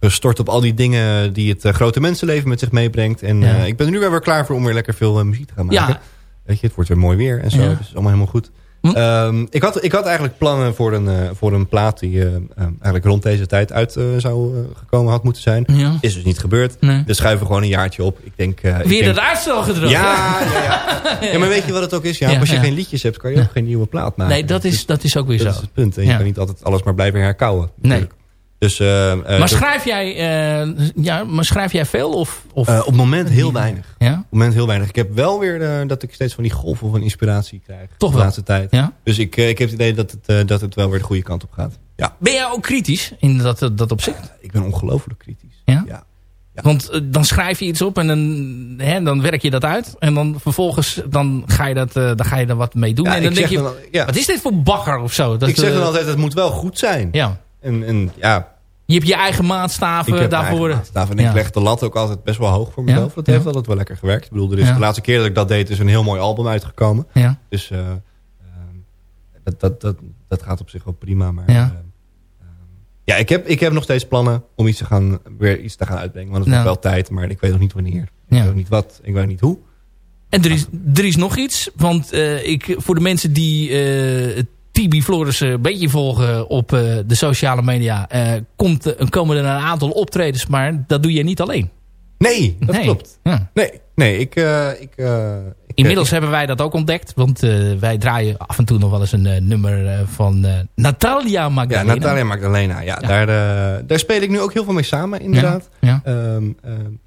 gestort op al die dingen die het grote mensenleven met zich meebrengt. En ik ben er nu weer klaar voor om weer lekker veel muziek te gaan maken. Ja. Weet je, het wordt weer mooi weer en zo. Dus het is allemaal helemaal goed. Hm? Ehm, ik, had, ik had eigenlijk plannen voor een, uh, voor een plaat die uh, eigenlijk rond deze tijd uit uh, zou gekomen had moeten zijn. Ja. Is dus niet gebeurd. Nee. Dus schuiven gewoon een jaartje op. Ik denk, Weer ik denk, dat uitstel gedrukt. Ja, ja, ja. ja, maar weet je wat het ook is? Ja, als je geen liedjes hebt, kan je ook geen nieuwe plaat maken. Nee, dat is, dus, dat is ook weer dat zo. Dat is het punt. En je kan niet altijd alles maar blijven herkauwen. Nee. Dus, uh, maar, schrijf jij, uh, ja, maar schrijf jij veel? Of, of? Uh, op het moment heel weinig. Ja? Op het moment heel weinig. Ik heb wel weer dat ik steeds van die golven van inspiratie krijg. Toch de laatste tijd. Ja? Dus ik, ik heb het idee dat het, dat het wel weer de goede kant op gaat. Ja. Ben jij ook kritisch in dat, dat opzicht? ik ben ongelooflijk kritisch. Ja? ja? Ja. Want dan schrijf je iets op en dan, hè, dan werk je dat uit. En dan vervolgens dan ga, je dat, dan ga je er wat mee doen. Ja, en dan denk je, dan, ja. wat is dit voor bagger of zo? Dat, ik zeg dan altijd, het moet wel goed zijn. Ja. En, en ja, je hebt je eigen maatstaven ik daarvoor. Maatstaven. En ik leg de lat ook altijd best wel hoog voor mezelf. Dat heeft altijd wel lekker gewerkt. Ik bedoel, er is de laatste keer dat ik dat deed, is een heel mooi album uitgekomen. Ja. Dus uh, dat, dat, dat, dat gaat op zich wel prima. Maar ja, uh, ja ik, heb, ik heb nog steeds plannen om iets te gaan, weer iets te gaan uitbrengen. Want het is wel tijd, maar ik weet nog niet wanneer. Ik weet nog niet wat, ik weet niet hoe. En er is, er is nog iets, want uh, ik, voor de mensen die het Tibi Floris een beetje volgen op uh, de sociale media... Uh, komt, komen er een aantal optredens, maar dat doe je niet alleen. Nee, dat nee. klopt. Ja. Nee, nee ik... ik, Inmiddels hebben wij dat ook ontdekt. Want wij draaien af en toe nog wel eens een nummer van Natalia Magdalena. Ja, Natalia Magdalena. Ja, ja. Daar, daar speel ik nu ook heel veel mee samen, inderdaad. Ja. ja. Um, um,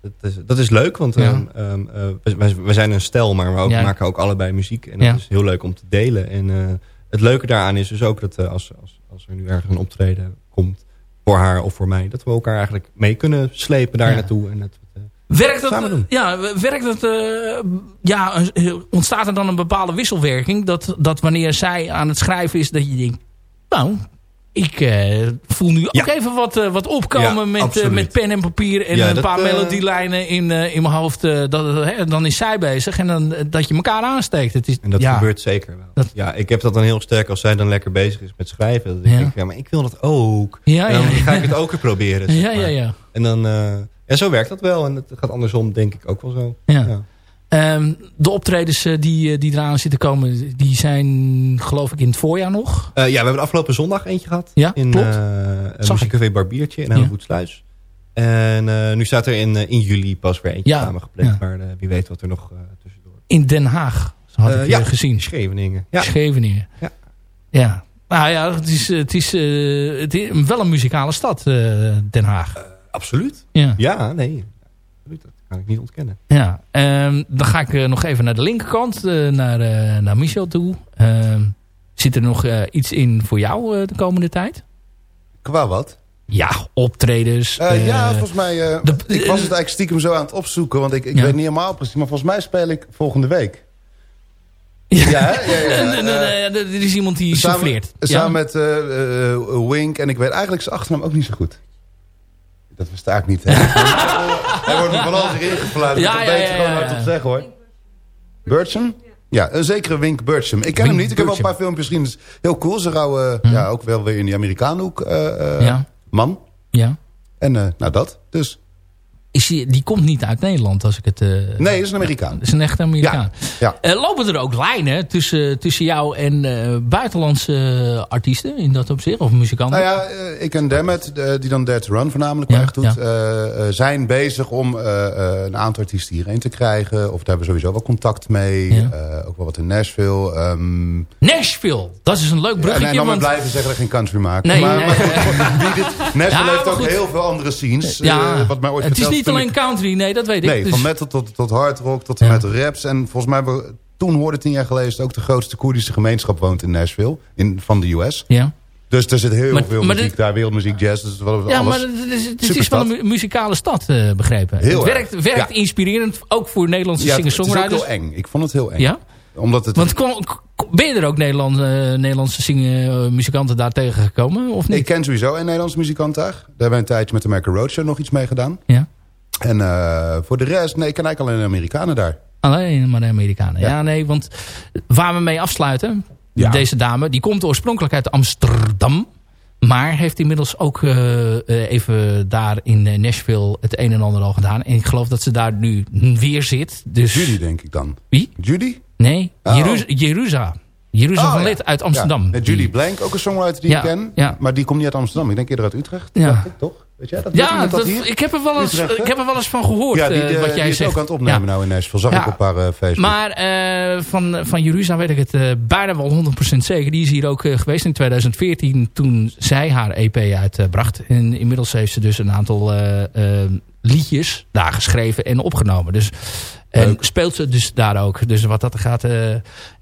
dat is, dat is leuk, want ja. um, uh, wij, wij, zijn een stel, maar we ook, maken ook allebei muziek. En dat is heel leuk om te delen. En uh, het leuke daaraan is dus ook dat uh, als, als, als er nu ergens een optreden komt voor haar of voor mij, dat we elkaar eigenlijk mee kunnen slepen daar naartoe. En dat werkt dat, ja, werkt dat, ja, ontstaat er dan een bepaalde wisselwerking? Dat, dat wanneer zij aan het schrijven is, dat je denkt, nou, ik uh, voel nu ook even wat, uh, wat opkomen ja, met, uh, met pen en papier en ja, een dat, paar melodielijnen in, in mijn hoofd. dat, dan is zij bezig en dan, dat je elkaar aansteekt. Het is, en dat gebeurt zeker wel. Dat, ja, ik heb dat dan heel sterk als zij dan lekker bezig is met schrijven. Dan denk ik, ja, maar ik wil dat ook. Ja, en dan ga ik het ook weer proberen. Zeg maar. ja, ja, ja. En dan, en zo werkt dat wel. En het gaat andersom denk ik ook wel zo. ja. Um, de optredens uh, die, uh, die eraan zitten komen, die zijn geloof ik in het voorjaar nog? Uh, ja, we hebben de afgelopen zondag eentje gehad. Ja, in Muziekcafé Barbiertje in Hellevoetsluis. Ja. En nu staat er in, in juli pas weer eentje ja. samengepland. Ja. Maar wie weet wat er nog tussendoor... In Den Haag, had ik ja, gezien. Scheveningen. Ja. Scheveningen. Ja. ja. Nou ja, het is, het is, het is wel een muzikale stad, Den Haag. absoluut. Ja, ja nee. Absoluut kan ik niet ontkennen. Ja, um, dan ga ik uh, nog even naar de linkerkant, uh, naar, uh, naar Michel toe. Ehm, zit er nog iets in voor jou de komende tijd? Qua wat? Ja, optredens. ja, volgens mij... De, ik was het eigenlijk stiekem zo aan het opzoeken, want ik, ik ja. weet niet helemaal precies. Maar volgens mij speel ik volgende week. Ja, ja, ja, ja. er is iemand die souffleert. Samen met Wink en ik weet eigenlijk zijn achternaam ook niet zo goed. Dat versta ik niet. Hè? Hij wordt me van alles erin gefluit. Ja, ja, gewoon hard op zeggen hoor. Burcham? Ja, een zekere Wink Burcham. Ik ken hem niet. Ik heb wel een paar filmpjes gezien. Dat is heel cool. Ze rouwen uh, ja, ook wel weer in die Amerikaanhoek uh, ja. man. Ja. En uh, nou dat. Dus is die, die komt niet uit Nederland als ik het... Uh, nee, dat is een Amerikaan. Dat is een echte Amerikaan. Ja. ja. Uh, lopen er ook lijnen tussen, tussen jou en uh, buitenlandse artiesten in dat opzicht? Of muzikanten? Nou ja, ik en Demet, die dan to Run voornamelijk ja, doet... Ja. zijn bezig om een aantal artiesten hierheen te krijgen. Of daar hebben we sowieso wel contact mee. ook wel wat in Nashville. Um... Nashville, dat is een leuk bruggetje. en dan want... blijven zeggen dat geen country maken. Nee, maar, nee. maar Nashville heeft ook heel veel andere scenes. wat mij ooit is niet alleen country, nee, dat weet ik. Nee, dus... van metal tot, tot hard rock, tot en met raps. En volgens mij, we, toen hoorde tien jaar geleden... ook de grootste Koerdische gemeenschap woont in Nashville, in, van de US. Ja. Dus er zit heel veel muziek daar, wereldmuziek, jazz. Dus wel, ja, maar het is, het is wel een muzikale stad, uh, begrepen. Heel het werkt, werkt inspirerend, ook voor Nederlandse ja, singer-songwriters. Het is ook heel eng. Ik vond het heel eng. Ja? Omdat het... Want ben je er ook Nederland, Nederlandse zingen, muzikanten daar tegengekomen? Of niet? Ik ken sowieso een Nederlandse muzikant daar. Daar hebben we een tijdje met de American Roadshow nog iets mee gedaan. Ja. En voor de rest, nee, ik ken eigenlijk alleen de Amerikanen daar. Alleen maar de Amerikanen. Ja, nee, want waar we mee afsluiten... Deze dame, die komt oorspronkelijk uit Amsterdam. Maar heeft inmiddels ook uh, even daar in Nashville het een en ander al gedaan. En ik geloof dat ze daar nu weer zit. Dus... Judy denk ik dan. Wie? Judy? Nee, oh. Jeruzalem. Jeruzalem oh, van Lid uit Amsterdam. Ja. Judy Blank, ook een songwriter die ik ken. Maar die komt niet uit Amsterdam. Ik denk eerder uit Utrecht. Ja. Ik, toch? Weet jij dat? Ja, dat, ik, heb er wel eens, ik heb er wel eens van gehoord. Ja, die, uh, wat jij die is ook aan het opnemen nou in Nashville. Zag ik op haar uh, Facebook. Maar uh, van, van Jeruzalem weet ik het bijna wel 100% zeker. Die is hier ook geweest in 2014 toen zij haar EP uitbracht. En inmiddels heeft ze dus een aantal liedjes daar geschreven en opgenomen. Dus en speelt ze dus daar ook. Dus wat dat gaat.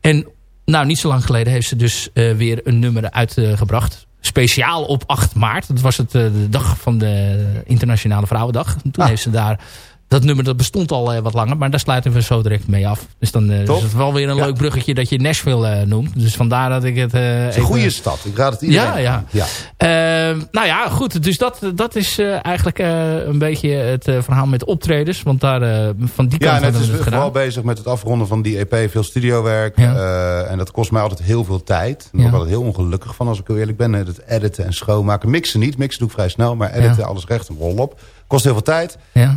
en nou, niet zo lang geleden heeft ze dus weer een nummer uitgebracht speciaal op 8 maart. Dat was het, uh, de dag van de Internationale Vrouwendag. toen ah. heeft ze daar dat nummer dat bestond al uh, wat langer. Maar daar sluiten we zo direct mee af. Dus dan uh, is het wel weer een leuk bruggetje dat je Nashville uh, noemt. Dus vandaar dat ik het... het is een goede stad. Ik raad het iedereen Ja, ja. ja. Ehm, nou ja, goed. Dus dat, dat is eigenlijk een beetje het verhaal met optredens. Want daar van die kant ja, we het is vooral bezig met het afronden van die EP. Veel studiowerk. Ja. en dat kost mij altijd heel veel tijd. Daar ben ik altijd heel ongelukkig van als ik heel eerlijk ben. Het editen en schoonmaken. Mixen niet. Mixen doe ik vrij snel. Maar editen, alles recht en rol op. Kost heel veel tijd. Ja.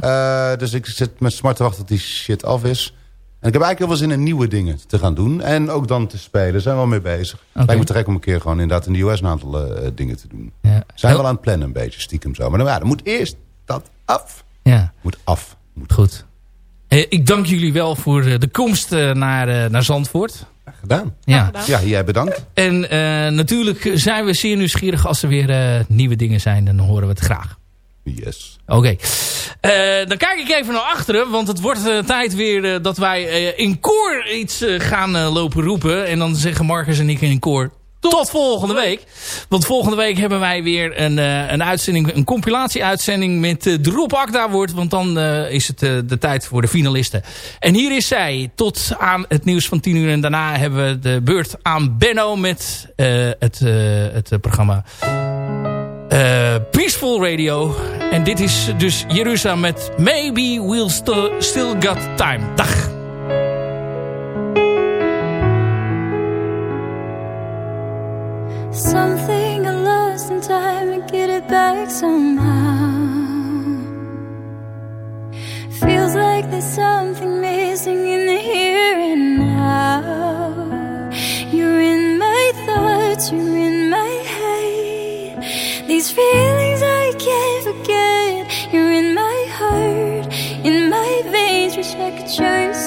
Uh, dus ik zit met smart te wachten tot die shit af is. En ik heb eigenlijk heel veel zin in nieuwe dingen te gaan doen. En ook dan te spelen. Daar zijn we wel mee bezig. Okay. Lijkt me trek om een keer gewoon inderdaad in de US een aantal uh, dingen te doen. Ja. Zijn we wel aan het plannen een beetje, stiekem zo. Maar dan, ja, dan moet eerst dat af. Ja. Moet af. Moet Goed. Eh, ik dank jullie wel voor de komst naar, naar Zandvoort. Gedaan. Ja. ja, jij bedankt. En natuurlijk zijn we zeer nieuwsgierig als er weer nieuwe dingen zijn. Dan horen we het graag. Yes. Oké. Uh, dan kijk ik even naar achteren. Want het wordt uh, tijd weer uh, dat wij in koor iets gaan lopen roepen. En dan zeggen Marcus en ik in koor... Tot volgende week. Want volgende week hebben wij weer een, een uitzending, een compilatie-uitzending met uh, Drop Akda wordt. Want dan is het de tijd voor de finalisten. En hier is zij tot aan het nieuws van 10 uur. En daarna hebben we de beurt aan Benno met het, het programma uh, Peaceful Radio. En dit is dus Jeruzalem met Maybe We'll Still, still Got Time. Dag. Something I time and get it back.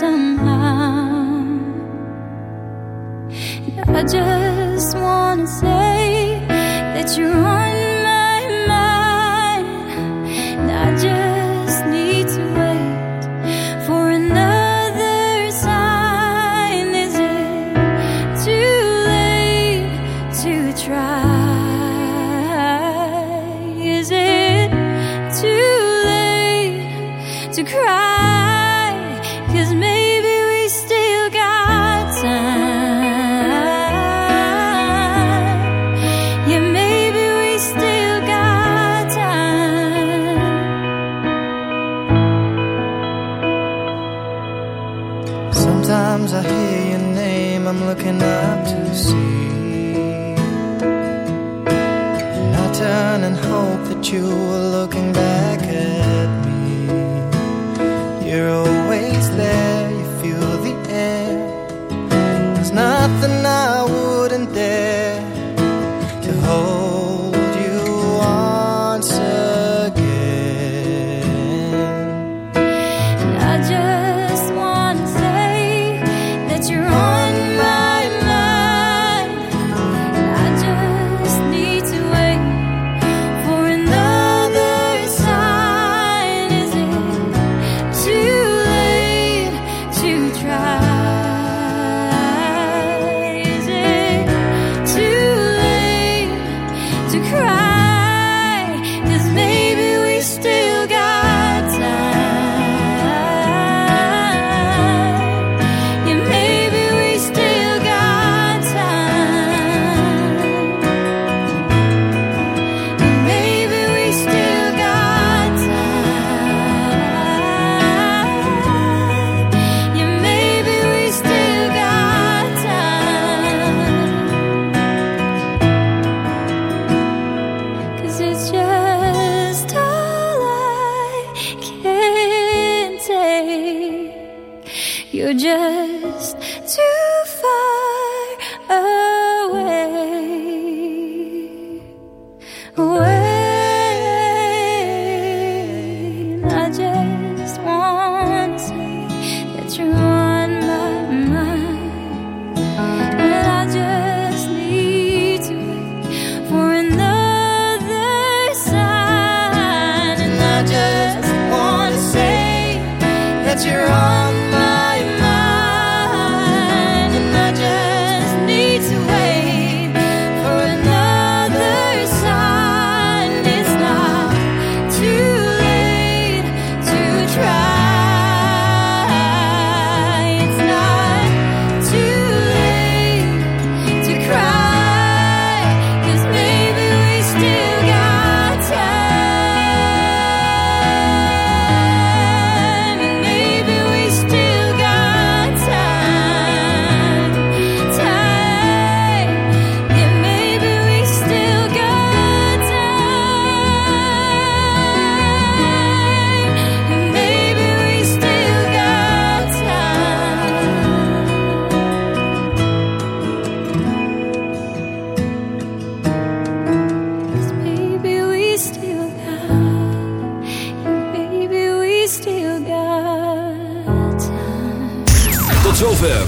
Somehow. I just wanna say that you're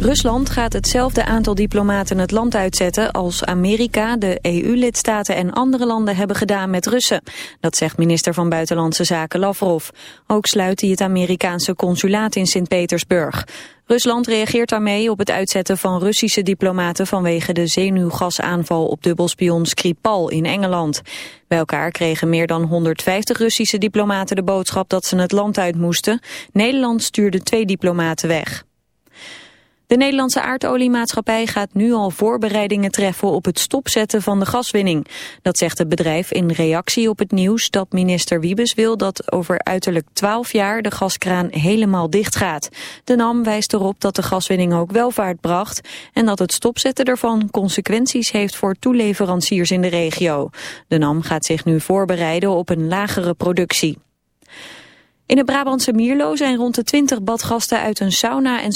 Rusland gaat hetzelfde aantal diplomaten het land uitzetten als Amerika, de EU-lidstaten en andere landen hebben gedaan met Russen. Dat zegt minister van Buitenlandse Zaken Lavrov. Ook sluit hij het Amerikaanse consulaat in Sint-Petersburg. Rusland reageert daarmee op het uitzetten van Russische diplomaten vanwege de zenuwgasaanval op dubbelspion Skripal in Engeland. Bij elkaar kregen meer dan 150 Russische diplomaten de boodschap dat ze het land uit moesten. Nederland stuurde twee diplomaten weg. De Nederlandse aardoliemaatschappij gaat nu al voorbereidingen treffen op het stopzetten van de gaswinning. Dat zegt het bedrijf in reactie op het nieuws dat minister Wiebes wil dat over uiterlijk 12 jaar de gaskraan helemaal dicht gaat. De NAM wijst erop dat de gaswinning ook welvaart bracht en dat het stopzetten ervan consequenties heeft voor toeleveranciers in de regio. De NAM gaat zich nu voorbereiden op een lagere productie. In het Brabantse Mierlo zijn rond de 20 badgasten uit een sauna en